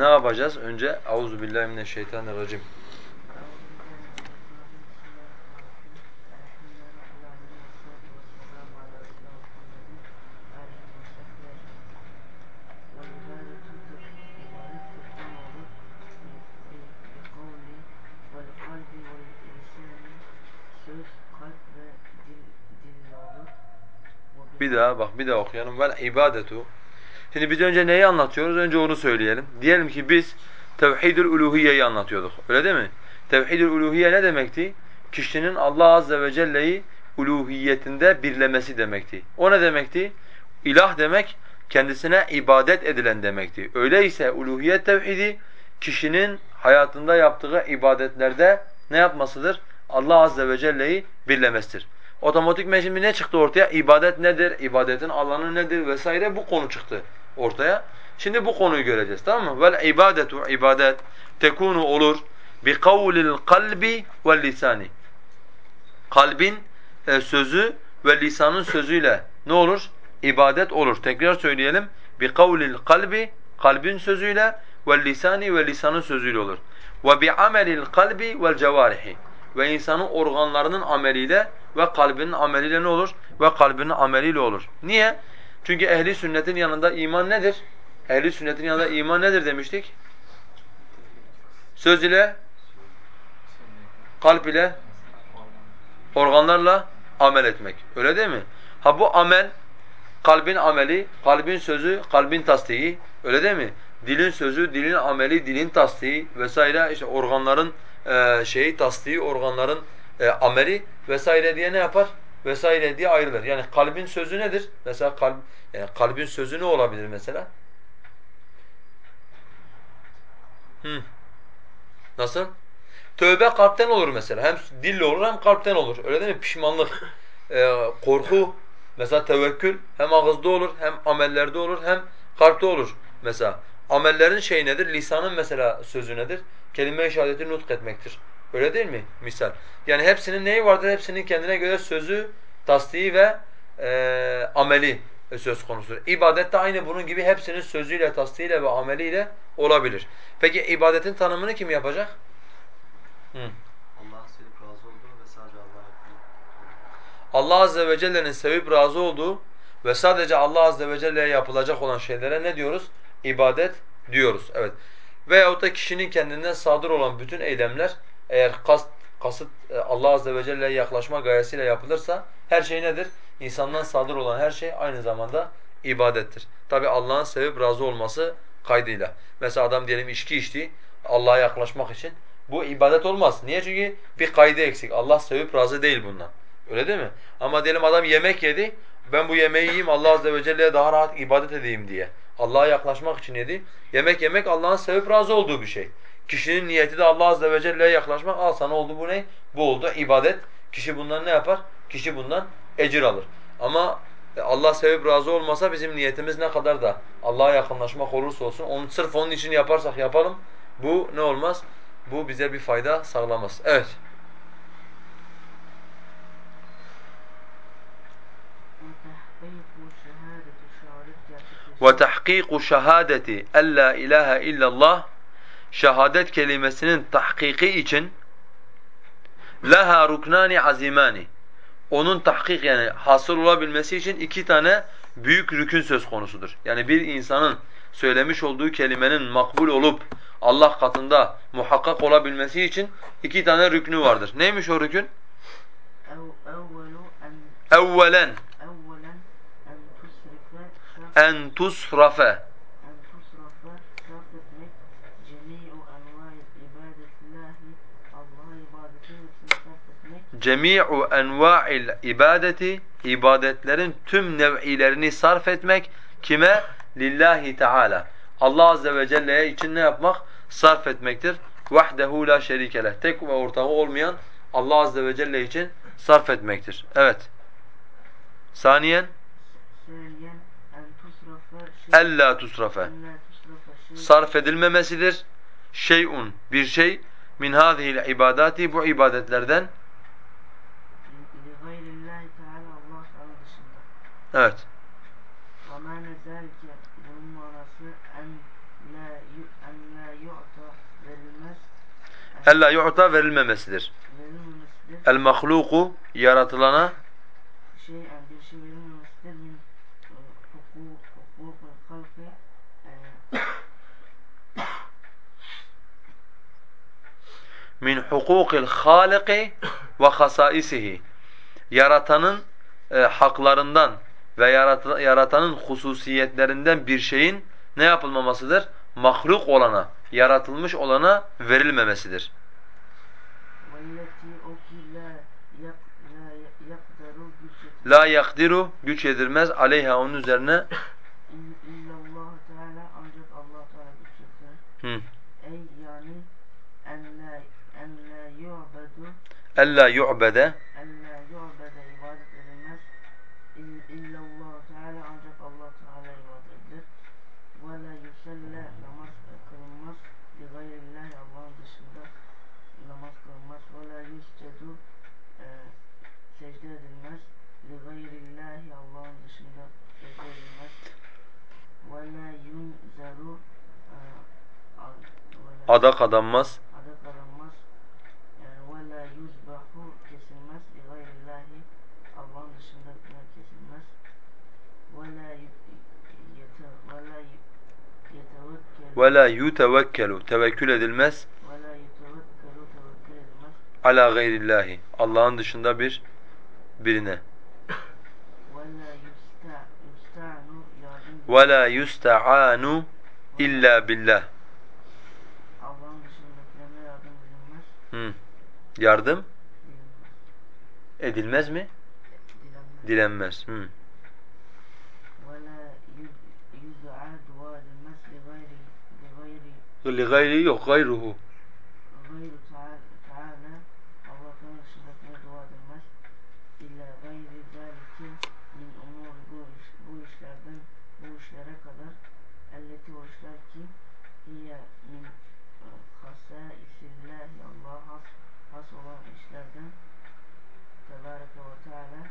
ne yapacağız? Önce Auzu billahi mineşşeytanirracim. Bir daha bak bir daha okuyalım. Vel ibadetu. Şimdi biz önce neyi anlatıyoruz? Önce onu söyleyelim. Diyelim ki biz tevhidül uluhiyeyi anlatıyorduk. Öyle değil mi? Tevhidül uluhiye ne demekti? Kişinin Allah azze ve celle'yi uluhiyetinde birlemesi demekti. O ne demekti? İlah demek kendisine ibadet edilen demekti. Öyleyse uluhiyet tevhidi kişinin hayatında yaptığı ibadetlerde ne yapmasıdır? Allah azze ve celle'yi birlemesidir. Otomatik şimdi ne çıktı ortaya? İbadet nedir? İbadetin alanı nedir? Vesaire bu konu çıktı ortaya. Şimdi bu konuyu göreceğiz tamam mı? Vel ibadetu ibadet tekunu olur bi kavlil kalbi ve lisani. Kalbin e, sözü ve lisanın sözüyle ne olur? İbadet olur. Tekrar söyleyelim. Bi kavlil kalbi kalbin sözüyle ve lisani ve lisanın sözüyle olur. Ve bi amelil kalbi vel cevarihi ve insanın organlarının ameliyle ve kalbinin ameliyle ne olur? Ve kalbinin ameliyle olur. Niye? Çünkü ehli sünnetin yanında iman nedir? Ehli sünnetin yanında iman nedir demiştik? Söz ile, kalp ile, organlarla amel etmek. Öyle değil mi? Ha bu amel, kalbin ameli, kalbin sözü, kalbin tasdiği. Öyle değil mi? Dilin sözü, dilin ameli, dilin tasdiği vesaire işte organların e, şeyi tasdiği, organların e, ameli vesaire diye ne yapar? Vesaire diye ayrılır. Yani kalbin sözü nedir? Mesela kalb, yani kalbin sözü ne olabilir mesela? Hı. Nasıl? Tövbe kalpten olur mesela. Hem dille olur hem kalpten olur. Öyle değil mi? Pişmanlık, e, korku, mesela tevekkül hem ağızda olur, hem amellerde olur, hem kalpte olur mesela. Amellerin şey nedir? Lisanın mesela sözü nedir? Kelime-i şehadeti nutk etmektir. Öyle değil mi? Misal. Yani hepsinin neyi vardır? Hepsinin kendine göre sözü, tasdiği ve e, ameli söz konusudur. İbadet de aynı bunun gibi hepsinin sözüyle, tasdiğiyle ve ameliyle olabilir. Peki ibadetin tanımını kim yapacak? Hı. Allah'ın sevip razı olduğu ve sadece Allah'a Allah azze ve celle'nin sevip razı olduğu ve sadece Allah azze ve celle'ye yapılacak olan şeylere ne diyoruz? İbadet diyoruz. Evet. Veyahut da kişinin kendinden sadır olan bütün eylemler eğer kast, kasıt e, Allah azze ve celle'ye yaklaşma gayesiyle yapılırsa her şey nedir? İnsandan sadır olan her şey aynı zamanda ibadettir. Tabi Allah'ın sevip razı olması kaydıyla. Mesela adam diyelim içki içti Allah'a yaklaşmak için. Bu ibadet olmaz. Niye? Çünkü bir kaydı eksik. Allah sevip razı değil bundan. Öyle değil mi? Ama diyelim adam yemek yedi. Ben bu yemeği yiyeyim Allah azze ve celle'ye daha rahat ibadet edeyim diye. Allah'a yaklaşmak için yedi. Yemek yemek Allah'ın sevip razı olduğu bir şey. Kişinin niyeti de Allah azze ve celle'ye yaklaşmak. Al sana oldu bu ne? Bu oldu ibadet. Kişi bundan ne yapar? Kişi bundan ecir alır. Ama Allah sevip razı olmasa bizim niyetimiz ne kadar da Allah'a yakınlaşmak olursa olsun onu sırf onun için yaparsak yapalım bu ne olmaz? Bu bize bir fayda sağlamaz. Evet. وَتَحْقِيقُ شَهَادَةِ أَلَّا إِلَٰهَ إِلَّا اللّٰهِ Şehadet kelimesinin tahkiki için laha ruknani azimani. Onun tahkik yani hasıl olabilmesi için iki tane büyük rükün söz konusudur. Yani bir insanın söylemiş olduğu kelimenin makbul olup Allah katında muhakkak olabilmesi için iki tane rüknü vardır. Neymiş o rükün? Evvelen en tusrafe cemi'u enva'il ibadeti ibadetlerin tüm nev'ilerini sarf etmek kime? Lillahi Teala. Allah azze ve celle'ye için ne yapmak? Sarf etmektir. Vahdehu la şerike. Tek ve ortağı olmayan Allah azze ve celle için sarf etmektir. Evet. Saniyen ella tusrafe sarf edilmemesidir. Şey'un bir şey min hâzihil ibadati bu ibadetlerden Evet. وَمَا نَزَلْكَ bunun manası en la yu, en la yu'ta verilmez Ella yu'ta verilmemesidir. verilmemesidir. El mahluku yaratılana Şeyen bir şey verilmemesidir min e, hukuk hukukul halkı e, min hukukil haliki ve hasaisihi. Yaratanın e, haklarından ve yarat- yaratanın hususiyetlerinden bir şeyin ne yapılmamasıdır? Mahluk olana, yaratılmış olana verilmemesidir. la la La yakdiru güç yedirmez aleyha onun üzerine. İll- illallah Teala ancak Allah Teala güç. Hı. Ey yani en la en la yu'bedu Ella yu'bede en la yu'bede ibadet edilmez. İll- illallah Teala ancak Allah Teala ibadet edilir. Ve la yusalla namaz kılınmaz. Li gayrillahi Allah'ın dışında namaz kılınmaz. Ve la yuscedu e, secde edilmez. Li gayrillahi Allah'ın dışında secde edilmez. Ve la e, adak adanmaz. adet aranmaz. Yani ve la yuzbahu kesilmez. Li gayrillahi Allah'ın dışında kesilmez. Ve la ve la yutevekkelu tevekkül edilmez. Ala gayrillahi. Allah'ın dışında bir birine. Ve la yusta'anu illa billah. Allah'ın dışındakilerine yardım edilmez. Hı. Yardım edilmez mi? Dilenmez. Dilenmez. Hı. Li gayri yok gayruhu. Gayru Teala Teala Allah'ın dışındakine dua edilmez. İlla gayri zalike min umur bu, iş, bu işlerden bu işlere kadar elleti o işler ki hiye min e, hasaisillahi Allah'a has, has olan işlerden Tebareke ve Teala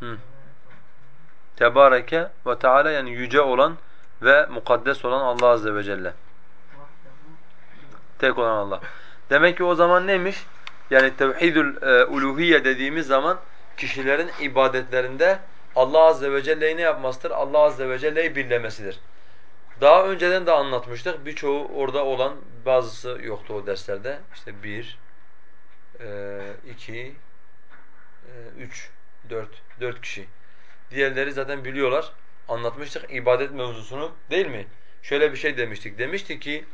Hı. Tebareke ve Teala yani yüce olan ve mukaddes olan Allah azze ve celle. Tek olan Allah. Demek ki o zaman neymiş? Yani tevhidül e, uluhiyye dediğimiz zaman kişilerin ibadetlerinde Allah azze ve celle'yi ne yapmasıdır? Allah azze ve celle'yi birlemesidir. Daha önceden de anlatmıştık. Birçoğu orada olan bazısı yoktu o derslerde. İşte bir, e, iki, e, üç, dört, dört kişi. Diğerleri zaten biliyorlar. Anlatmıştık ibadet mevzusunu değil mi? Şöyle bir şey demiştik. Demiştik ki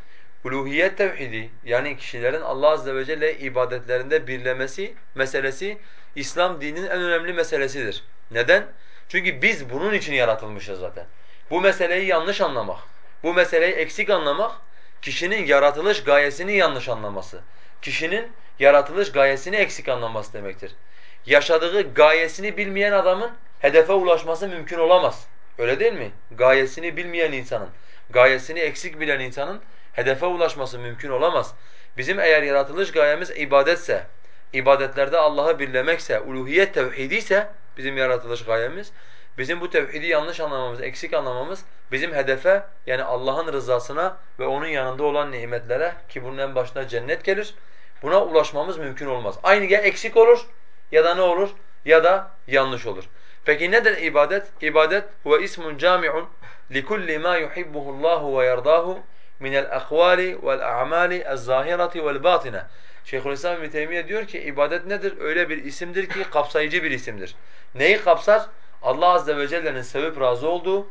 uluhiyet tevhidi yani kişilerin Allah azze ve celle ibadetlerinde birlemesi meselesi İslam dininin en önemli meselesidir. Neden? Çünkü biz bunun için yaratılmışız zaten. Bu meseleyi yanlış anlamak, bu meseleyi eksik anlamak kişinin yaratılış gayesini yanlış anlaması. Kişinin yaratılış gayesini eksik anlaması demektir. Yaşadığı gayesini bilmeyen adamın hedefe ulaşması mümkün olamaz. Öyle değil mi? Gayesini bilmeyen insanın, gayesini eksik bilen insanın hedefe ulaşması mümkün olamaz. Bizim eğer yaratılış gayemiz ibadetse, ibadetlerde Allah'ı birlemekse, uluhiyet tevhidi ise bizim yaratılış gayemiz, bizim bu tevhidi yanlış anlamamız, eksik anlamamız bizim hedefe yani Allah'ın rızasına ve onun yanında olan nimetlere ki bunun en başına cennet gelir. Buna ulaşmamız mümkün olmaz. Aynı ya eksik olur ya da ne olur? Ya da yanlış olur. Peki nedir ibadet? İbadet huve ismun cami'un likulli ma yuhibbuhu Allahu ve yerdahu min el-akvali vel-a'mali ez-zahirati vel-batine. Şeyhülislam İbn Teymiye diyor ki ibadet nedir? Öyle bir isimdir ki kapsayıcı bir isimdir. Neyi kapsar? Allah azze ve celle'nin sevip razı olduğu,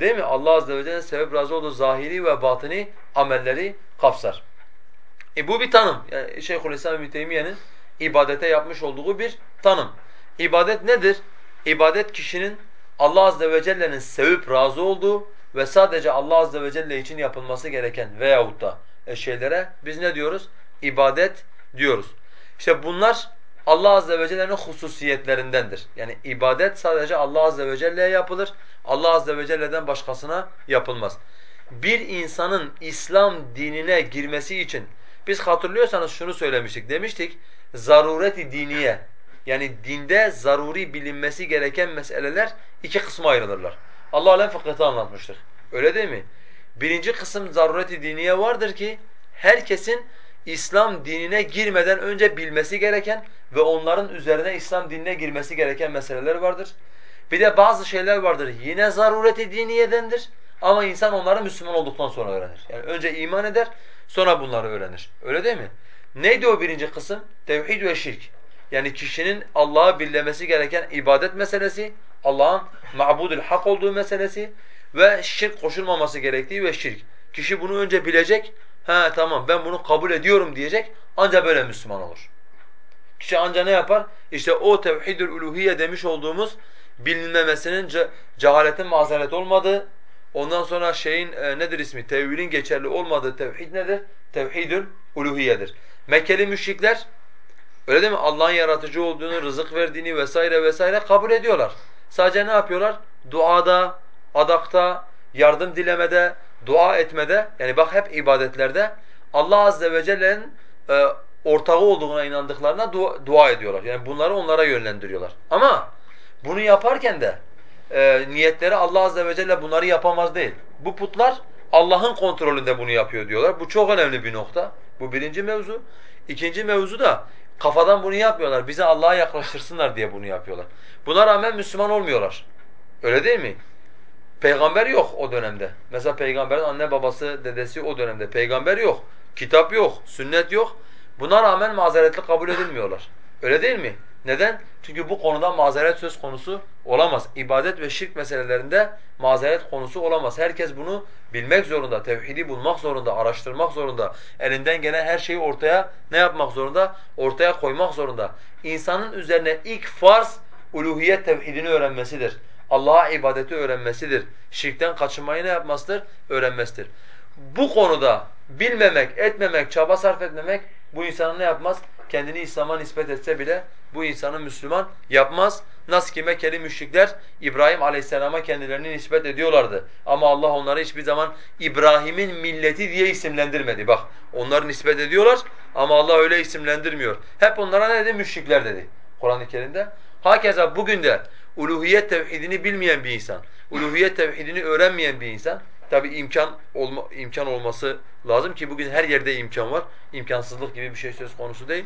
değil mi? Allah azze ve celle'nin sevip razı olduğu zahiri ve batini amelleri kapsar. E bu bir tanım. Yani Şeyhülislam İbn Teymiye'nin ibadete yapmış olduğu bir tanım. İbadet nedir? İbadet kişinin Allah azze ve celle'nin sevip razı olduğu ve sadece Allah azze ve celle için yapılması gereken veyahut da e, şeylere biz ne diyoruz? İbadet diyoruz. İşte bunlar Allah azze ve celle'nin hususiyetlerindendir. Yani ibadet sadece Allah azze ve celle'ye yapılır. Allah azze ve celle'den başkasına yapılmaz. Bir insanın İslam dinine girmesi için biz hatırlıyorsanız şunu söylemiştik. Demiştik zarureti diniye yani dinde zaruri bilinmesi gereken meseleler iki kısma ayrılırlar. Allah alem fıkıhta anlatmıştık. Öyle değil mi? Birinci kısım zarureti diniye vardır ki herkesin İslam dinine girmeden önce bilmesi gereken ve onların üzerine İslam dinine girmesi gereken meseleler vardır. Bir de bazı şeyler vardır yine zarureti diniyedendir ama insan onları Müslüman olduktan sonra öğrenir. Yani önce iman eder sonra bunları öğrenir. Öyle değil mi? Neydi o birinci kısım? Tevhid ve şirk. Yani kişinin Allah'ı birlemesi gereken ibadet meselesi, Allah'ın ma'budül hak olduğu meselesi ve şirk koşulmaması gerektiği ve şirk. Kişi bunu önce bilecek, ha tamam ben bunu kabul ediyorum diyecek, ancak böyle Müslüman olur. Kişi ancak ne yapar? İşte o tevhidül uluhiye demiş olduğumuz bilinmemesinin ce cehaletin mazeret olmadığı, ondan sonra şeyin e, nedir ismi? Tevilin geçerli olmadığı tevhid nedir? Tevhidül uluhiyedir. Mekkeli müşrikler öyle değil mi? Allah'ın yaratıcı olduğunu, rızık verdiğini vesaire vesaire kabul ediyorlar. Sadece ne yapıyorlar? Duada, adakta, yardım dilemede, dua etmede yani bak hep ibadetlerde Allah azze ve celle'nin e, ortağı olduğuna inandıklarına dua, dua ediyorlar. Yani bunları onlara yönlendiriyorlar. Ama bunu yaparken de e, niyetleri Allah azze ve celle bunları yapamaz değil. Bu putlar Allah'ın kontrolünde bunu yapıyor diyorlar. Bu çok önemli bir nokta. Bu birinci mevzu. İkinci mevzu da kafadan bunu yapmıyorlar. Bizi Allah'a yaklaştırsınlar diye bunu yapıyorlar. Buna rağmen Müslüman olmuyorlar. Öyle değil mi? Peygamber yok o dönemde. Mesela peygamberin anne babası, dedesi o dönemde. Peygamber yok. Kitap yok, sünnet yok. Buna rağmen mazeretli kabul edilmiyorlar. Öyle değil mi? Neden? Çünkü bu konuda mazeret söz konusu olamaz. İbadet ve şirk meselelerinde mazeret konusu olamaz. Herkes bunu bilmek zorunda, tevhidi bulmak zorunda, araştırmak zorunda. Elinden gelen her şeyi ortaya ne yapmak zorunda? Ortaya koymak zorunda. İnsanın üzerine ilk farz uluhiyet tevhidini öğrenmesidir. Allah'a ibadeti öğrenmesidir. Şirkten kaçınmayı ne yapmasıdır? Öğrenmesidir. Bu konuda bilmemek, etmemek, çaba sarf etmemek bu insanın ne yapmaz? Kendini İslam'a nispet etse bile bu insanı Müslüman yapmaz. Nasıl ki Mekkeli müşrikler İbrahim Aleyhisselam'a kendilerini nispet ediyorlardı. Ama Allah onları hiçbir zaman İbrahim'in milleti diye isimlendirmedi. Bak onları nispet ediyorlar ama Allah öyle isimlendirmiyor. Hep onlara ne dedi? Müşrikler dedi Kur'an-ı Kerim'de. Hakeza bugün de uluhiyet tevhidini bilmeyen bir insan, uluhiyet tevhidini öğrenmeyen bir insan tabi imkan olma, imkan olması lazım ki bugün her yerde imkan var. İmkansızlık gibi bir şey söz konusu değil.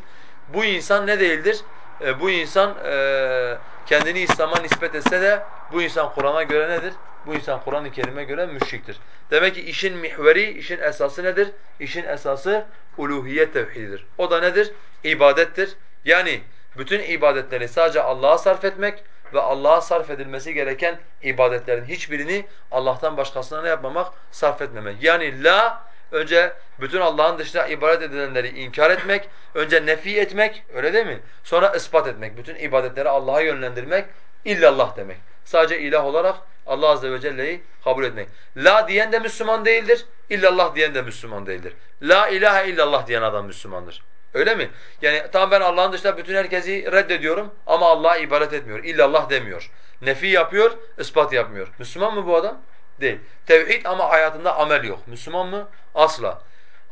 Bu insan ne değildir? E, bu insan e, kendini İslam'a nispet etse de bu insan Kur'an'a göre nedir? Bu insan Kur'an-ı Kerim'e göre müşriktir. Demek ki işin mihveri, işin esası nedir? İşin esası uluhiyet tevhididir. O da nedir? İbadettir. Yani bütün ibadetleri sadece Allah'a sarf etmek ve Allah'a sarf edilmesi gereken ibadetlerin hiçbirini Allah'tan başkasına ne yapmamak? Sarf etmemek. Yani la önce bütün Allah'ın dışında ibadet edilenleri inkar etmek, önce nefi etmek, öyle değil mi? Sonra ispat etmek, bütün ibadetleri Allah'a yönlendirmek, illallah demek. Sadece ilah olarak Allah azze ve celle'yi kabul etmek. La diyen de Müslüman değildir, illallah diyen de Müslüman değildir. La ilahe illallah diyen adam Müslümandır. Öyle mi? Yani tamam ben Allah'ın dışında bütün herkesi reddediyorum ama Allah'a ibadet etmiyor. İllallah demiyor. Nefi yapıyor, ispat yapmıyor. Müslüman mı bu adam? Değil. Tevhid ama hayatında amel yok. Müslüman mı? Asla.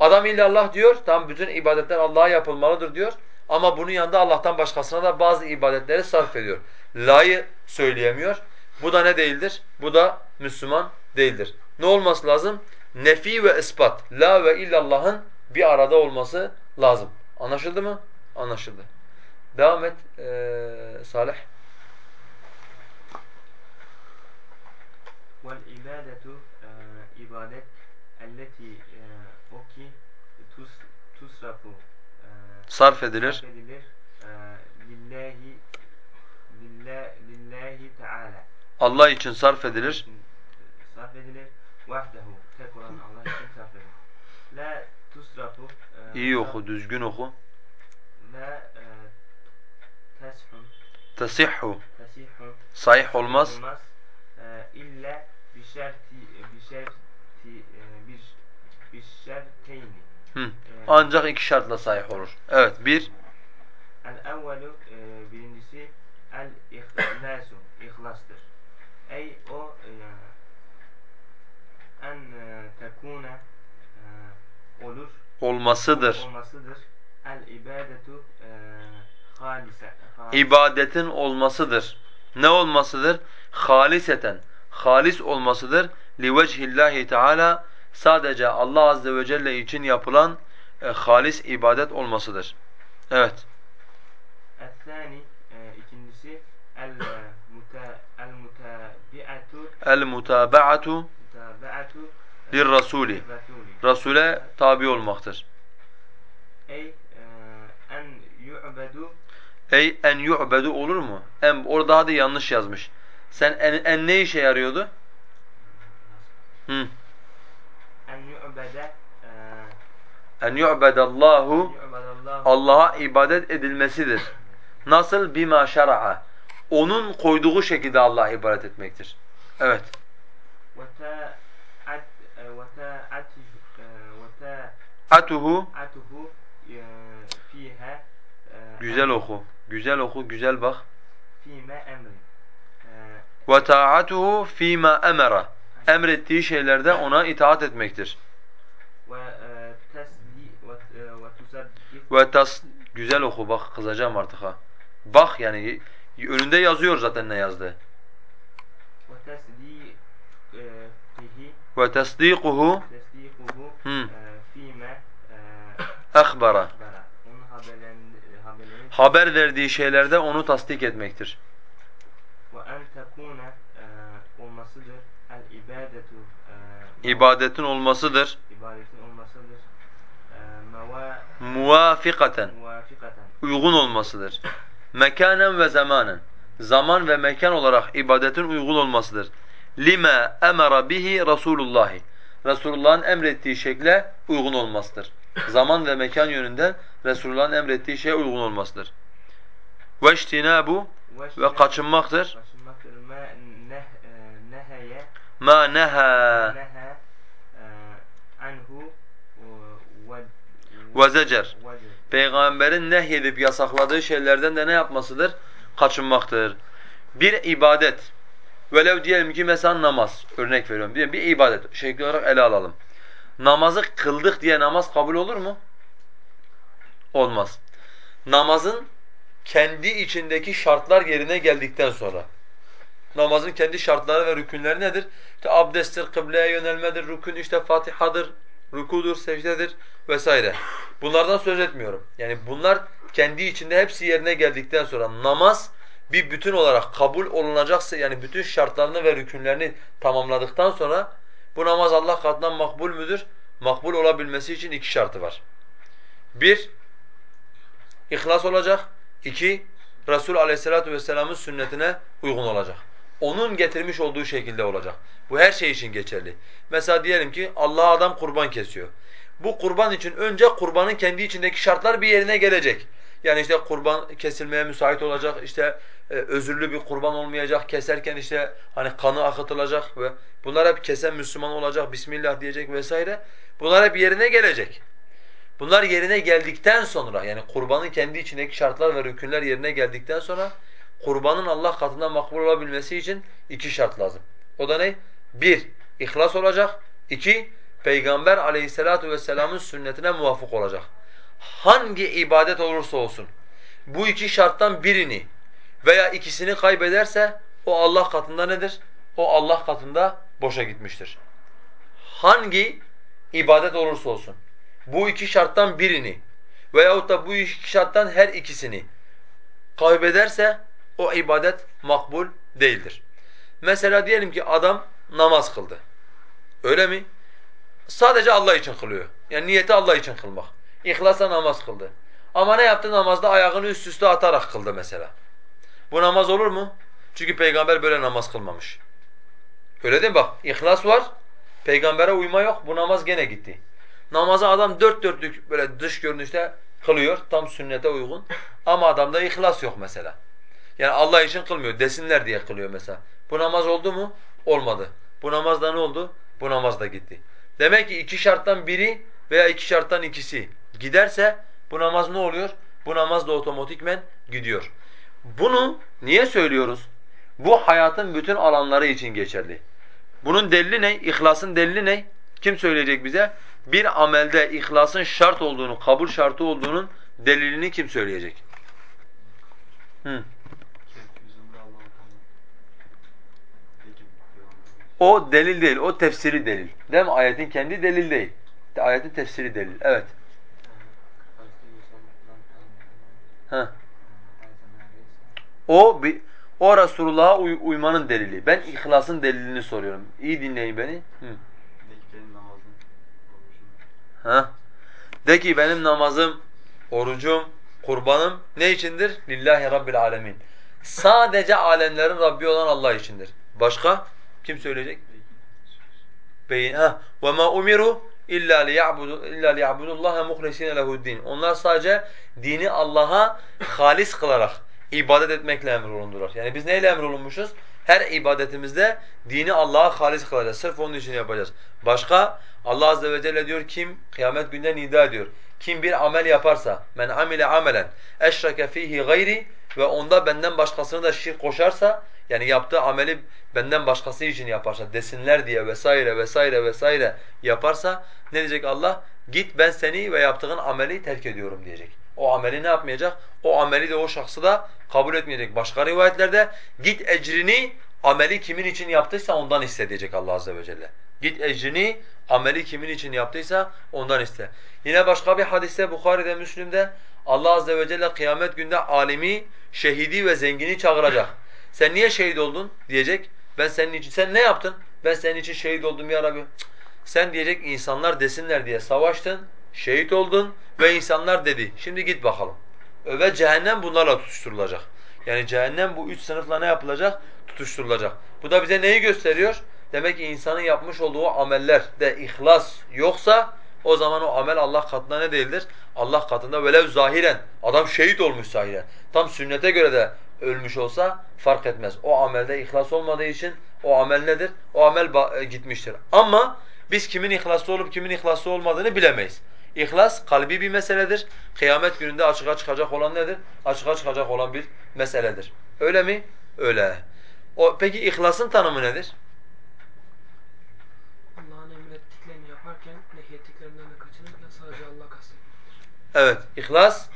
Adam illallah diyor, tam bütün ibadetler Allah'a yapılmalıdır diyor. Ama bunun yanında Allah'tan başkasına da bazı ibadetleri sarf ediyor. La'yı söyleyemiyor. Bu da ne değildir? Bu da Müslüman değildir. Ne olması lazım? Nefi ve ispat. La ve illallah'ın bir arada olması lazım. Anlaşıldı mı? Anlaşıldı. Devam et ee, Salih. والعبادة آه، ibadet التي آه، o ki tus, tusrafu آه، Sarf edilir. sarf edilir آه، lillahi lillah, lillahi teala Allah için sarf edilir. sarf edilir vahdehu tek olan Allah için sarf edilir la tusrafu e, İyi oku, düzgün oku. La e, tashun Tasihhu. Tasihhu. Sahih olmaz. E, İlla bi şerti bi şerti bir bir şerteyni. Hı. Ancak iki şartla sahih olur. Evet, bir. El evvelu birincisi el ihlasu ihlastır. Ey o en tekune olur olmasıdır. olmasıdır. El ibadetu e, halise halis- İbadetin olmasıdır. Ne olmasıdır? Haliseten. Halis olmasıdır. livechillahi Teala sadece Allah azze ve celle için yapılan e, halis ibadet olmasıdır. Evet. El-thani e, ikincisi el-muta el-mutabi'atu El mutaba'atu mutabi'atu bir rasuli. Rasule tabi olmaktır. Ey e, en yu'bedu Ey en yu'bedu olur mu? En orada hadi yanlış yazmış. Sen en, en ne işe yarıyordu? Hı. en yu'bede e, En yu'bedallahu Allah'a ibadet edilmesidir. Nasıl bima şer'a? Onun koyduğu şekilde Allah'a ibadet etmektir. Evet. ve ta'at e, ve ta'ati e, Atuhu ta'atuhu e, fiha e, güzel oku. Güzel oku, güzel bak. fîme emri E, Ve ta'atuhu fîmâ emera. Emrettiği şeylerde ona itaat etmektir. ve tas güzel oku bak kızacağım artık ha. Bak yani önünde yazıyor zaten ne yazdı. ve tesdiqihi Ve tasdikuhu tesdikuhu Hı. e, fîme haberlerini Haber verdiği şeylerde onu tasdik etmektir. olmasıdır İbadetin olmasıdır. ibadetin muvafikaten Uygun olmasıdır. Mekanen ve zamanen. Zaman ve mekan olarak ibadetin uygun olmasıdır. Lima emara bihi Rasulullah. Resulullah'ın emrettiği şekle uygun olmasıdır. Zaman ve mekan yönünden Resulullah'ın emrettiği şeye uygun olmasıdır. Ve bu ve kaçınmaktır. me neh, e, e, anhu ve ve zecer. Peygamberin nehyedip yasakladığı şeylerden de ne yapmasıdır? Kaçınmaktır. Bir ibadet, velev diyelim ki mesela namaz, örnek veriyorum. Bir, bir ibadet şekli olarak ele alalım. Namazı kıldık diye namaz kabul olur mu? Olmaz. Namazın kendi içindeki şartlar yerine geldikten sonra, namazın kendi şartları ve rükünleri nedir? İşte abdesttir, kıbleye yönelmedir, rükün işte Fatiha'dır, rukudur, secdedir vesaire. Bunlardan söz etmiyorum. Yani bunlar kendi içinde hepsi yerine geldikten sonra namaz bir bütün olarak kabul olunacaksa yani bütün şartlarını ve rükünlerini tamamladıktan sonra bu namaz Allah katından makbul müdür? Makbul olabilmesi için iki şartı var. Bir, ihlas olacak. İki, Resul aleyhissalatu vesselamın sünnetine uygun olacak. Onun getirmiş olduğu şekilde olacak. Bu her şey için geçerli. Mesela diyelim ki Allah adam kurban kesiyor. Bu kurban için önce kurbanın kendi içindeki şartlar bir yerine gelecek. Yani işte kurban kesilmeye müsait olacak, işte e, özürlü bir kurban olmayacak, keserken işte hani kanı akıtılacak ve bunlar hep kesen Müslüman olacak, Bismillah diyecek vesaire. Bunlar hep yerine gelecek. Bunlar yerine geldikten sonra yani kurbanın kendi içindeki şartlar ve rükünler yerine geldikten sonra kurbanın Allah katında makbul olabilmesi için iki şart lazım. O da ne? Bir, ihlas olacak. İki, Peygamber aleyhissalatu vesselamın sünnetine muvafık olacak. Hangi ibadet olursa olsun bu iki şarttan birini veya ikisini kaybederse o Allah katında nedir? O Allah katında boşa gitmiştir. Hangi ibadet olursa olsun bu iki şarttan birini veyahut da bu iki şarttan her ikisini kaybederse o ibadet makbul değildir. Mesela diyelim ki adam namaz kıldı. Öyle mi? Sadece Allah için kılıyor. Yani niyeti Allah için kılmak. İhlasla namaz kıldı. Ama ne yaptı namazda ayağını üst üste atarak kıldı mesela. Bu namaz olur mu? Çünkü peygamber böyle namaz kılmamış. Öyle değil mi? Bak ihlas var, peygambere uyma yok, bu namaz gene gitti. Namazı adam dört dörtlük böyle dış görünüşte kılıyor, tam sünnete uygun. Ama adamda ihlas yok mesela. Yani Allah için kılmıyor, desinler diye kılıyor mesela. Bu namaz oldu mu? Olmadı. Bu namazda ne oldu? Bu namaz da gitti. Demek ki iki şarttan biri veya iki şarttan ikisi giderse bu namaz ne oluyor? Bu namaz da otomatikmen gidiyor. Bunu niye söylüyoruz? Bu hayatın bütün alanları için geçerli. Bunun delili ne? İhlasın delili ne? Kim söyleyecek bize? Bir amelde ihlasın şart olduğunu, kabul şartı olduğunun delilini kim söyleyecek? Hı. O delil değil, o tefsiri delil. Değil mi? Ayetin kendi delil değil. Ayetin tefsiri delil. Evet. Ha. O o Resulullah'a uy- uymanın delili. Ben ihlasın delilini soruyorum. İyi dinleyin beni. Hı. Ha. De ki benim namazım, orucum, kurbanım ne içindir? Lillahi Rabbil alemin. Sadece alemlerin Rabbi olan Allah içindir. Başka? Kim söyleyecek? Beyin. Ha. İlla liya'budu illa liya'budullaha muhlisina lehu'd-din. Onlar sadece dini Allah'a halis kılarak ibadet etmekle emrolundular. Yani biz neyle emrolunmuşuz? Her ibadetimizde dini Allah'a halis kılacağız. Sırf onun için yapacağız. Başka? Allah azze ve celle diyor kim kıyamet günde nida ediyor. Kim bir amel yaparsa men amile amelen eşreke fihi gayri ve onda benden başkasını da şirk koşarsa yani yaptığı ameli benden başkası için yaparsa desinler diye vesaire vesaire vesaire yaparsa ne diyecek Allah? Git ben seni ve yaptığın ameli terk ediyorum diyecek. O ameli ne yapmayacak? O ameli de o şahsı da kabul etmeyecek. Başka rivayetlerde git ecrini ameli kimin için yaptıysa ondan iste diyecek Allah azze ve celle. Git ecrini ameli kimin için yaptıysa ondan iste. Yine başka bir hadiste Bukhari'de, Müslim'de Allah azze ve celle kıyamet günde alimi, şehidi ve zengini çağıracak. Sen niye şehit oldun diyecek. Ben senin için sen ne yaptın? Ben senin için şehit oldum ya Rabbi. Sen diyecek insanlar desinler diye savaştın, şehit oldun ve insanlar dedi. Şimdi git bakalım. Ve cehennem bunlarla tutuşturulacak. Yani cehennem bu üç sınıfla ne yapılacak? Tutuşturulacak. Bu da bize neyi gösteriyor? Demek ki insanın yapmış olduğu amellerde ihlas yoksa o zaman o amel Allah katında ne değildir? Allah katında velev zahiren, adam şehit olmuş zahiren. Tam sünnete göre de ölmüş olsa fark etmez. O amelde ihlas olmadığı için o amel nedir? O amel e, gitmiştir. Ama biz kimin ihlaslı olup kimin ihlaslı olmadığını bilemeyiz. İhlas kalbi bir meseledir. Kıyamet gününde açığa çıkacak olan nedir? Açığa çıkacak olan bir meseledir. Öyle mi? Öyle. O, peki ihlasın tanımı nedir? Allah'ın emrettiklerini yaparken nehyettiklerinden de kaçınırken sadece Allah kastetmektir. Evet, ihlas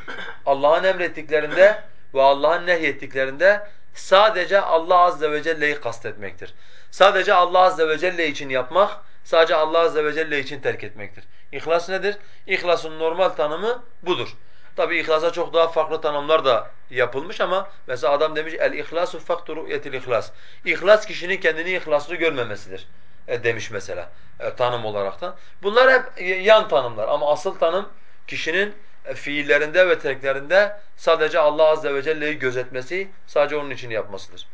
Allah'ın emrettiklerinde ve Allah'ın nehyettiklerinde sadece Allah azze ve celle'yi kastetmektir. Sadece Allah azze ve celle için yapmak, sadece Allah azze ve celle için terk etmektir. İhlas nedir? İhlasın normal tanımı budur. Tabi ihlasa çok daha farklı tanımlar da yapılmış ama mesela adam demiş el ihlasu faktu ru'yetil ihlas. İhlas kişinin kendini ihlaslı görmemesidir e, demiş mesela e, tanım olaraktan. Bunlar hep e, yan tanımlar ama asıl tanım kişinin e, fiillerinde ve terklerinde sadece Allah azze ve celle'yi gözetmesi, sadece onun için yapmasıdır.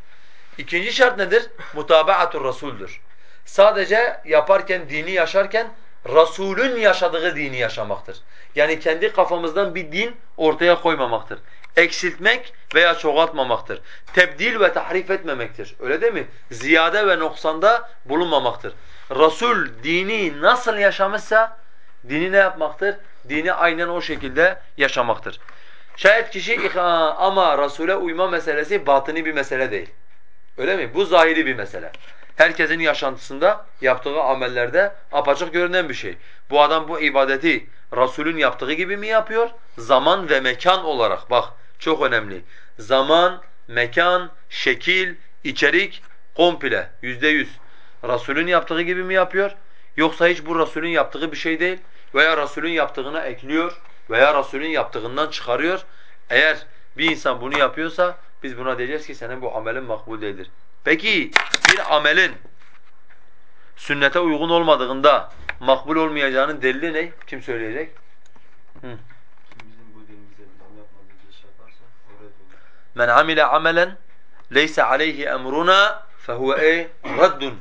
İkinci şart nedir? Mutabaatur Rasul'dür. Sadece yaparken, dini yaşarken Rasulün yaşadığı dini yaşamaktır. Yani kendi kafamızdan bir din ortaya koymamaktır. Eksiltmek veya çoğaltmamaktır. Tebdil ve tahrif etmemektir. Öyle değil mi? Ziyade ve noksanda bulunmamaktır. Rasul dini nasıl yaşamışsa dini ne yapmaktır? Dini aynen o şekilde yaşamaktır. Şayet kişi "İha, ama Rasule uyma meselesi batini bir mesele değil. Öyle mi? Bu zahiri bir mesele. Herkesin yaşantısında yaptığı amellerde apaçık görünen bir şey. Bu adam bu ibadeti Rasulün yaptığı gibi mi yapıyor? Zaman ve mekan olarak bak çok önemli. Zaman, mekan, şekil, içerik komple yüzde yüz. Rasulün yaptığı gibi mi yapıyor? Yoksa hiç bu Rasulün yaptığı bir şey değil veya Rasulün yaptığına ekliyor veya Rasulün yaptığından çıkarıyor. Eğer bir insan bunu yapıyorsa biz buna diyeceğiz ki senin bu amelin makbul değildir. Peki bir amelin sünnete uygun olmadığında makbul olmayacağının delili ne? Kim söyleyecek? Hı. Kim bizim bu dinimize bizim yapmadığımız iş yaparsa o reddolur. Men amile amelen leysa aleyhi emruna fehuve e raddun.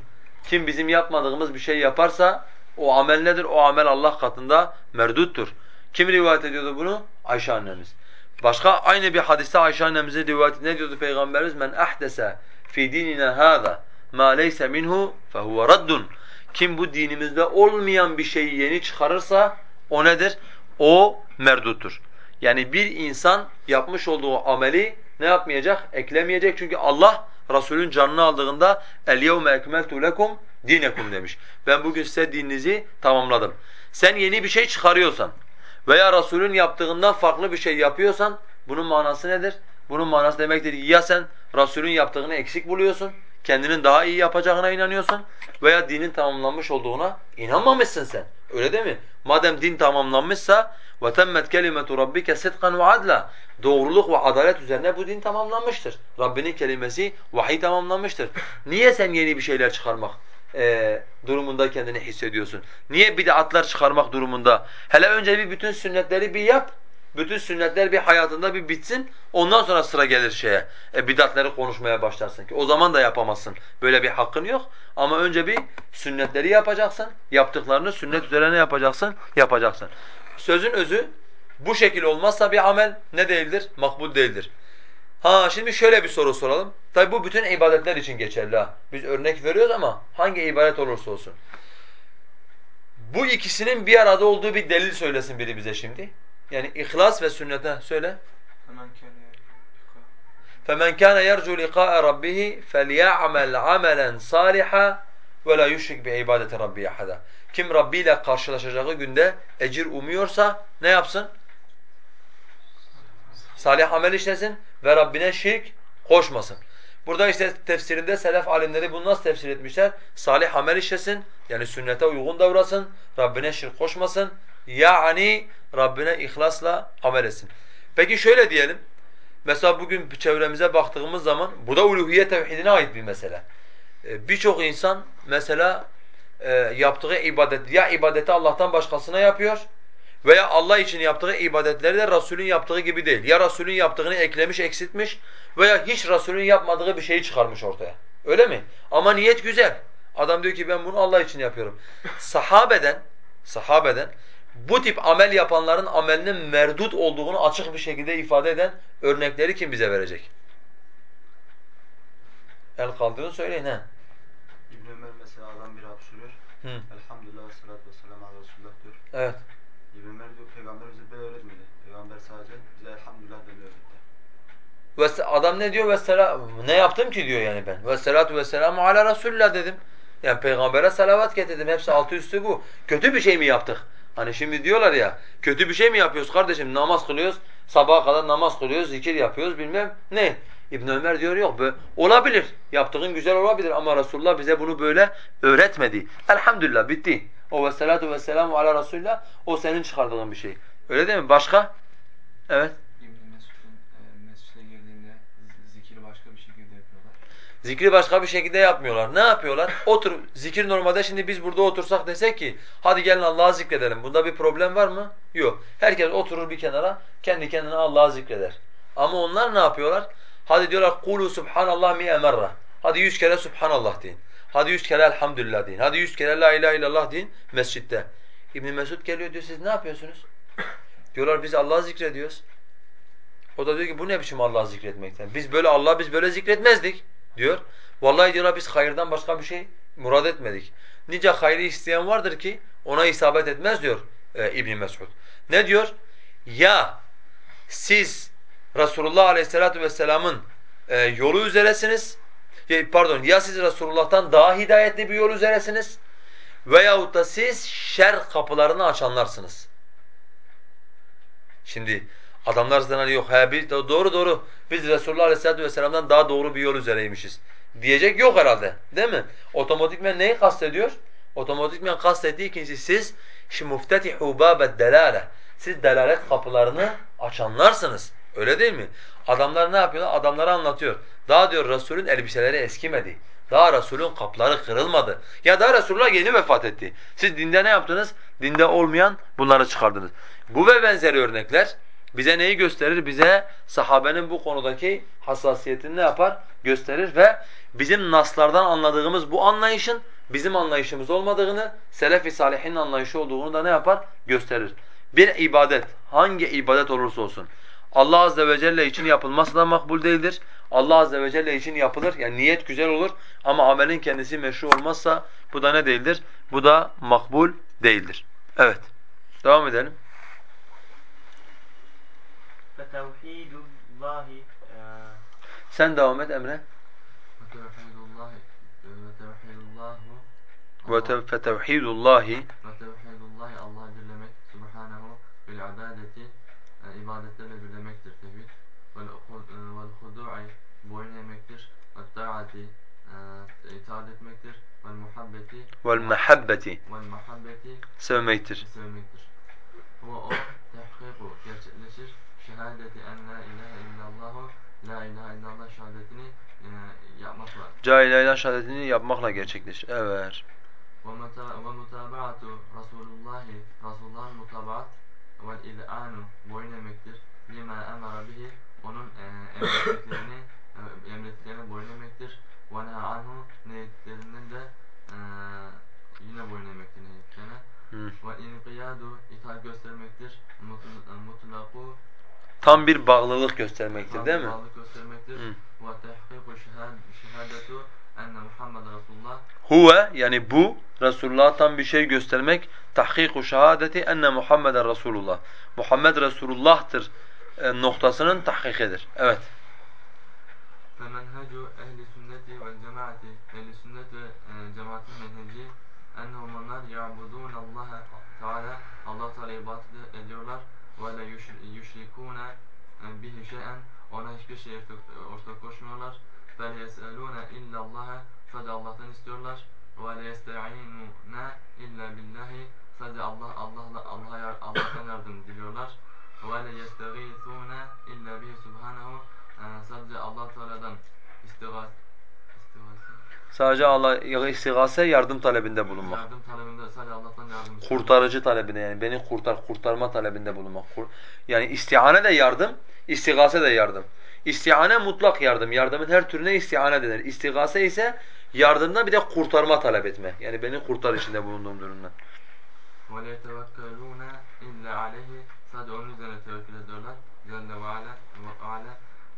Kim bizim yapmadığımız bir şey yaparsa o amel nedir? O amel Allah katında merduttur. Kim rivayet ediyordu bunu? Ayşe annemiz. Başka aynı bir hadiste Ayşe annemize rivayet ne diyordu Peygamberimiz? Men ahdese fi dinina hâzâ mâ leyse minhu fehuve raddun. Kim bu dinimizde olmayan bir şeyi yeni çıkarırsa o nedir? O merduttur. Yani bir insan yapmış olduğu ameli ne yapmayacak? Eklemeyecek. Çünkü Allah Resulün canını aldığında el-yevme ekmeltu lekum dinekum demiş. Ben bugün size dininizi tamamladım. Sen yeni bir şey çıkarıyorsan veya Resulün yaptığından farklı bir şey yapıyorsan bunun manası nedir? Bunun manası demektir ki ya sen Resulün yaptığını eksik buluyorsun kendinin daha iyi yapacağına inanıyorsun veya dinin tamamlanmış olduğuna inanmamışsın sen. Öyle değil mi? Madem din tamamlanmışsa وَتَمَّتْ كَلِمَةُ رَبِّكَ صِدْقًا وَعَدْلًا Doğruluk ve adalet üzerine bu din tamamlanmıştır. Rabbinin kelimesi, vahiy tamamlanmıştır. Niye sen yeni bir şeyler çıkarmak e, durumunda kendini hissediyorsun? Niye bid'atlar çıkarmak durumunda? Hele önce bir bütün sünnetleri bir yap. Bütün sünnetler bir hayatında bir bitsin. Ondan sonra sıra gelir şeye. E, bidatları konuşmaya başlarsın ki. O zaman da yapamazsın. Böyle bir hakkın yok. Ama önce bir sünnetleri yapacaksın. Yaptıklarını sünnet üzerine yapacaksın. Yapacaksın. Sözün özü bu şekil olmazsa bir amel ne değildir? Makbul değildir. Ha şimdi şöyle bir soru soralım. Tabi bu bütün ibadetler için geçerli ha. Biz örnek veriyoruz ama hangi ibadet olursa olsun. Bu ikisinin bir arada olduğu bir delil söylesin biri bize şimdi. Yani ihlas ve sünnete söyle. Hemen kendine فَمَنْ كَانَ يَرْجُو لِقَاءَ رَبِّهِ فَلْيَعْمَلْ عَمَلًا صَالِحًا وَلَا يُشْرِكْ بِعِبَادَةِ رَبِّهِ أَحَدًا Kim Rabbi ile karşılaşacağı günde ecir umuyorsa ne yapsın? Salih amel işlesin ve Rabbine şirk koşmasın. Burada işte tefsirinde selef alimleri bunu nasıl tefsir etmişler? Salih amel işlesin, yani sünnete uygun davransın, Rabbine şirk koşmasın. Yani Rabbine ihlasla amel etsin. Peki şöyle diyelim, mesela bugün çevremize baktığımız zaman, bu da uluhiyet tevhidine ait bir mesele. Ee, Birçok insan mesela e, yaptığı ibadet, ya ibadeti Allah'tan başkasına yapıyor veya Allah için yaptığı ibadetleri de Resulün yaptığı gibi değil. Ya Resulün yaptığını eklemiş, eksiltmiş veya hiç Resulün yapmadığı bir şeyi çıkarmış ortaya. Öyle mi? Ama niyet güzel. Adam diyor ki ben bunu Allah için yapıyorum. Sahabeden, sahabeden bu tip amel yapanların amelinin merdut olduğunu açık bir şekilde ifade eden örnekleri kim bize verecek? El kaldırın söyleyin ha. İbn Ömer mesela adam bir hapşırıyor. Hı. Elhamdülillah ve salatu ve selam ala Resulullah diyor. Evet. İbn Ömer diyor peygamber bize böyle öğretmedi. Peygamber sadece bize elhamdülillah demeyi öğretti. Ve adam ne diyor? Vesselam ne yaptım ki diyor yani ben. Ve salatu ve selamu ala Resulillah dedim. Yani peygambere salavat getirdim. Hepsi altı üstü bu. Kötü bir şey mi yaptık? Hani şimdi diyorlar ya, kötü bir şey mi yapıyoruz kardeşim? Namaz kılıyoruz, sabaha kadar namaz kılıyoruz, zikir yapıyoruz bilmem ne. İbn Ömer diyor yok böyle olabilir. Yaptığın güzel olabilir ama Resulullah bize bunu böyle öğretmedi. Elhamdülillah bitti. O ve salatu ve selamu ala Resulillah o senin çıkardığın bir şey. Öyle değil mi? Başka? Evet. İbn Mesud'un e, mescide girdiğinde z- zikri başka bir şekilde yapıyorlar. Zikri başka bir şekilde yapmıyorlar. Ne yapıyorlar? Otur. Zikir normalde şimdi biz burada otursak desek ki hadi gelin Allah'ı zikredelim. Bunda bir problem var mı? Yok. Herkes oturur bir kenara kendi kendine Allah'ı zikreder. Ama onlar ne yapıyorlar? Hadi diyorlar kulu subhanallah mi'e merre. Hadi yüz kere subhanallah deyin. Hadi yüz kere elhamdülillah deyin. Hadi yüz kere la ilahe illallah deyin mescitte. İbn Mesud geliyor diyor siz ne yapıyorsunuz? Diyorlar biz Allah'ı zikrediyoruz. O da diyor ki bu ne biçim Allah'ı zikretmekten? Biz böyle Allah biz böyle zikretmezdik diyor. Vallahi diyorlar biz hayırdan başka bir şey murad etmedik. Nice hayrı isteyen vardır ki ona isabet etmez diyor e, İbn Mesud. Ne diyor? Ya siz Resulullah Aleyhisselatü Vesselam'ın e, yolu üzeresiniz. Ya, pardon ya siz Resulullah'tan daha hidayetli bir yol üzeresiniz veyahut da siz şer kapılarını açanlarsınız. Şimdi adamlar zaten hani yok he biz doğru doğru biz Resulullah Aleyhisselatü Vesselam'dan daha doğru bir yol üzereymişiz diyecek yok herhalde değil mi? Otomatikmen neyi kastediyor? Otomatikmen kastettiği ikincisi siz şimdi muftetihu babed delale siz delalet kapılarını açanlarsınız. Öyle değil mi? Adamlar ne yapıyorlar? Adamlara anlatıyor. Daha diyor Resulün elbiseleri eskimedi. Daha Resulün kapları kırılmadı. Ya daha Resulullah yeni vefat etti. Siz dinde ne yaptınız? Dinde olmayan bunları çıkardınız. Bu ve benzeri örnekler bize neyi gösterir? Bize sahabenin bu konudaki hassasiyetini ne yapar? Gösterir ve bizim naslardan anladığımız bu anlayışın bizim anlayışımız olmadığını, selef-i salihin anlayışı olduğunu da ne yapar? Gösterir. Bir ibadet, hangi ibadet olursa olsun, Allah azze ve celle için yapılması da makbul değildir. Allah azze ve celle için yapılır. Yani niyet güzel olur ama amelin kendisi meşru olmazsa bu da ne değildir? Bu da makbul değildir. Evet. Devam edelim. Sen devam et Emre. داومت أمره وتوحيد الله وتوحيد الله Allah'ı birlemek subhanahu bil ibadeti ibadetlerle birlemektir tevhid vel hudu'i boyun eğmektir ve taati itaat etmektir vel muhabbeti vel mahabbeti sevmektir sevmektir. Huve o tehkiku gerçekleşir Şehadeti en la ilahe illallahu la ilahe illallah şehadetini e, yapmakla. Cahil şehadetini yapmakla gerçekleşir. Evet. Ve muta- ve mutabaatu Resulullahi Resulullah'ın mutabaat vel iz'anu boyun eğmektir. Lima emara bihi onun e, emrettiklerini e, emrettiklerine boyun eğmektir. Ve neha anhu nehiyetlerinden de e, yine boyun eğmektir nehiyetlerine. Hı. Ve inqiyadu itaat göstermektir. Mutl- e, Mutlaku Tam bir bağlılık göstermektir tam değil mi? bağlılık göstermektir. Hı. Ve tehkiku şehad- şehadetu enne Muhammed Resulullah Huve yani bu Resulullah'a tam bir şey göstermek tahkiku şehadeti enne Muhammeden Resulullah. Muhammed Resulullah'tır e, noktasının tahkikidir. Evet. فمنهج أهل السنة والجماعة أهل السنة جماعة menheci أنهم onlar يعبدون الله تعالى Allah Teala ibadet ediyorlar la yüşrikûne bihi şey'en. Ona hiçbir şey ortak koşmuyorlar. Bel yes'elûne illallâhe sadece Allah'tan istiyorlar. La yesta'inûne illa billahi sadece Allah Allah'la Allah'a Allah'tan yardım diliyorlar. Yestagîthûne illa bihi subhanahu ee, sadece Allah Teala'dan istigas istigase Sadece Allah istigase yardım talebinde bulunmak. yardım talebinde sadece Allah'tan yardım istiyorlar. Kurtarıcı talebinde yani beni kurtar, kurtarma talebinde bulunmak. Kur- Yani istihane de yardım, istigase de yardım. İstihane mutlak yardım. Yardımın her türüne istihane denir. İstigase ise yardımda bir de kurtarma talep etme. Yani beni kurtar içinde bulunduğum durumdan. وَلَا يَتَوَكَّلُونَ اِلَّا عَلَيْهِ Sadece onun üzerine tevekkül ediyorlar. Celle ve ala ve ala.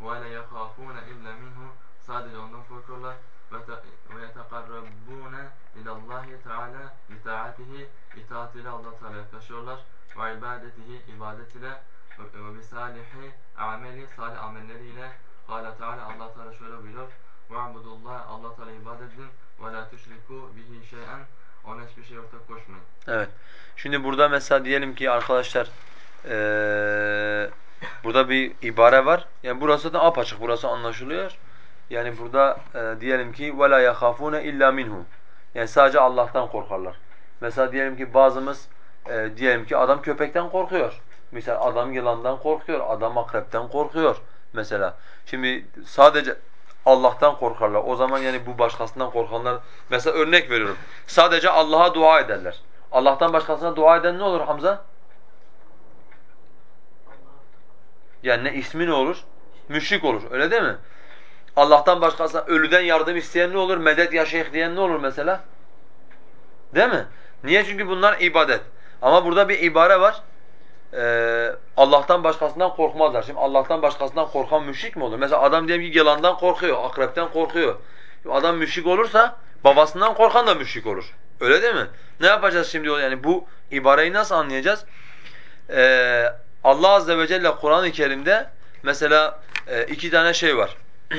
وَلَا يَخَافُونَ اِلَّا مِنْهُ Sadece ondan korkuyorlar. ve yetekarrabbune ilallahi teala itaatihi itaatiyle Allah Teala yaklaşıyorlar ve ibadetihi ibadet ile ve bisalihi ameli salih amelleriyle Kâle Teala Allah Teala şöyle buyuruyor ve abudullah Allah Teala ibadet edin ve la tüşriku bihi şey'en ona hiçbir şey ortak koşmayın. Evet. Şimdi burada mesela diyelim ki arkadaşlar ee, burada bir ibare var. Yani burası da apaçık, burası anlaşılıyor. Yani burada eee, diyelim ki وَلَا يَخَافُونَ illa minhu. Yani sadece Allah'tan korkarlar. Mesela diyelim ki bazımız eee, diyelim ki adam köpekten korkuyor. Mesela adam yılandan korkuyor, adam akrepten korkuyor mesela. Şimdi sadece Allah'tan korkarlar. O zaman yani bu başkasından korkanlar mesela örnek veriyorum. Sadece Allah'a dua ederler. Allah'tan başkasına dua eden ne olur Hamza? Yani ne ismi ne olur? Müşrik olur. Öyle değil mi? Allah'tan başkasına ölüden yardım isteyen ne olur? Medet ya şeyh diyen ne olur mesela? Değil mi? Niye? Çünkü bunlar ibadet. Ama burada bir ibare var. Ee, Allah'tan başkasından korkmazlar. Şimdi Allah'tan başkasından korkan müşrik mi olur? Mesela adam diyelim ki yılandan korkuyor, akrepten korkuyor. Şimdi adam müşrik olursa babasından korkan da müşrik olur. Öyle değil mi? Ne yapacağız şimdi? Yani bu ibareyi nasıl anlayacağız? Ee, Allah azze ve celle Kur'an-ı Kerim'de mesela e, iki tane şey var.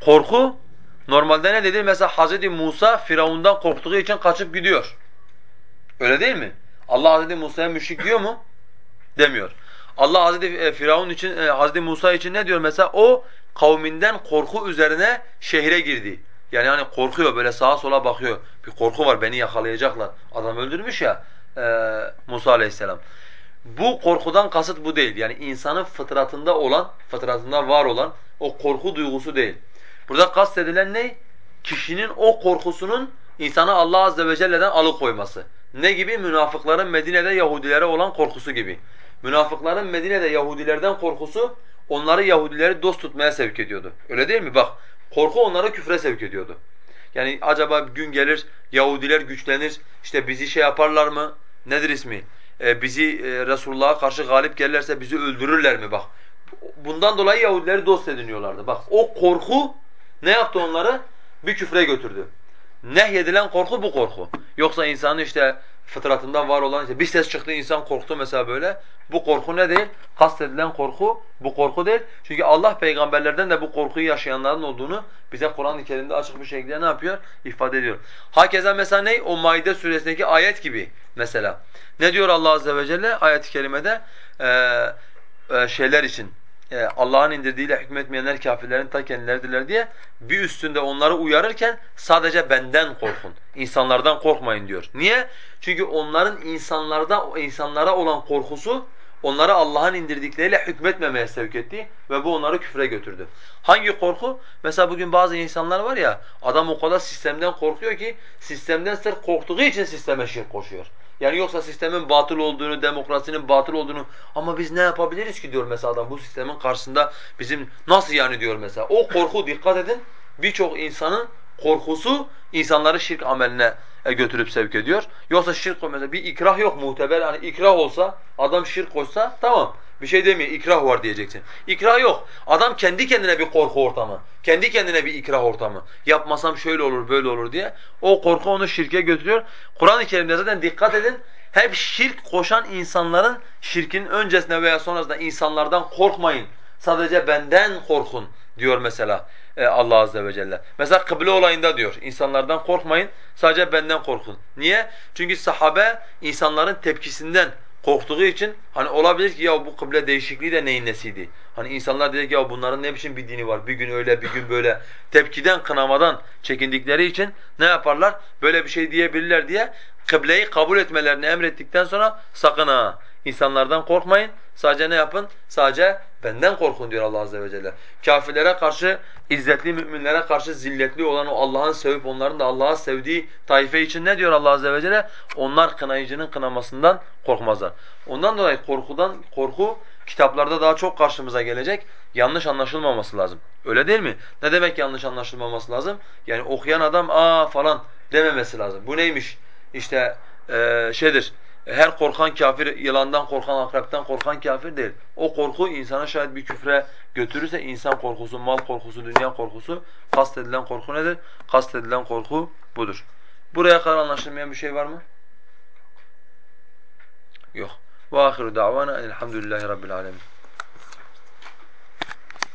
Korku normalde ne dedi? Mesela Hazreti Musa Firavundan korktuğu için kaçıp gidiyor. Öyle değil mi? Allah Hazreti Musa'ya müşrik diyor mu? Demiyor. Allah Hazreti e, Firavun için, e, Hazreti Musa için ne diyor? Mesela o kavminden korku üzerine şehre girdi. Yani hani korkuyor böyle sağa sola bakıyor. Bir korku var beni yakalayacaklar. Adam öldürmüş ya e, Musa aleyhisselam. Bu korkudan kasıt bu değil. Yani insanın fıtratında olan, fıtratında var olan o korku duygusu değil. Burada kastedilen ne? Kişinin o korkusunun insanı Allah azze ve celle'den alıkoyması. Ne gibi? Münafıkların Medine'de Yahudilere olan korkusu gibi. Münafıkların Medine'de Yahudilerden korkusu onları Yahudileri dost tutmaya sevk ediyordu. Öyle değil mi? Bak korku onları küfre sevk ediyordu. Yani acaba gün gelir Yahudiler güçlenir, işte bizi şey yaparlar mı? Nedir ismi? Ee, bizi e, Resulullah'a karşı galip gelirlerse bizi öldürürler mi? Bak bundan dolayı Yahudileri dost ediniyorlardı. Bak o korku ne yaptı onları? Bir küfre götürdü. Nehyedilen korku bu korku. Yoksa insanın işte fıtratında var olan işte bir ses çıktı insan korktu mesela böyle. Bu korku ne değil? Kastedilen korku bu korku değil. Çünkü Allah peygamberlerden de bu korkuyu yaşayanların olduğunu bize Kur'an-ı Kerim'de açık bir şekilde ne yapıyor? İfade ediyor. Hakeza mesela ne? O Maide suresindeki ayet gibi mesela. Ne diyor Allah azze ve celle ayet-i kerimede? Ee, e, şeyler için, e, Allah'ın indirdiğiyle hükmetmeyenler kafirlerin ta kendileridirler diye bir üstünde onları uyarırken sadece benden korkun. insanlardan korkmayın diyor. Niye? Çünkü onların insanlarda insanlara olan korkusu onları Allah'ın indirdikleriyle hükmetmemeye sevk etti ve bu onları küfre götürdü. Hangi korku? Mesela bugün bazı insanlar var ya adam o kadar sistemden korkuyor ki sistemden sırf korktuğu için sisteme şirk koşuyor. Yani yoksa sistemin batıl olduğunu, demokrasinin batıl olduğunu ama biz ne yapabiliriz ki diyor mesela adam bu sistemin karşısında bizim nasıl yani diyor mesela. O korku dikkat edin birçok insanın korkusu insanları şirk ameline e, götürüp sevk ediyor. Yoksa şirk mesela bir ikrah yok muteber hani ikrah olsa adam şirk koşsa tamam bir şey demiyor ikrah var diyeceksin. İkrah yok. Adam kendi kendine bir korku ortamı. Kendi kendine bir ikrah ortamı. Yapmasam şöyle olur böyle olur diye. O korku onu şirke götürüyor. Kur'an-ı Kerim'de zaten dikkat edin. Hep şirk koşan insanların şirkin öncesinde veya sonrasında insanlardan korkmayın. Sadece benden korkun diyor mesela e, Allah azze ve celle. Mesela kıble olayında diyor insanlardan korkmayın sadece benden korkun. Niye? Çünkü sahabe insanların tepkisinden korktuğu için hani olabilir ki ya bu kıble değişikliği de neyin nesiydi? Hani insanlar ki ya bunların ne biçim bir dini var? Bir gün öyle, bir gün böyle. Tepkiden, kınamadan çekindikleri için ne yaparlar? Böyle bir şey diyebilirler diye kıbleyi kabul etmelerini emrettikten sonra sakın ha insanlardan korkmayın. Sadece ne yapın? Sadece benden korkun diyor Allah azze ve celle. Kafirlere karşı izzetli müminlere karşı zilletli olan o Allah'ın sevip onların da Allah'a sevdiği taife için ne diyor Allah azze ve celle? Onlar kınayıcının kınamasından korkmazlar. Ondan dolayı korkudan korku kitaplarda daha çok karşımıza gelecek. Yanlış anlaşılmaması lazım. Öyle değil mi? Ne demek yanlış anlaşılmaması lazım? Yani okuyan adam aa falan dememesi lazım. Bu neymiş? İşte ee, şeydir her korkan kafir, yılandan korkan, akrepten korkan kafir değil. O korku insana şayet bir küfre götürürse insan korkusu, mal korkusu, dünya korkusu, kastedilen korku nedir? Kastedilen korku budur. Buraya kadar anlaşılmayan bir şey var mı? Yok. Ve ahiru davana elhamdülillahi rabbil alemin.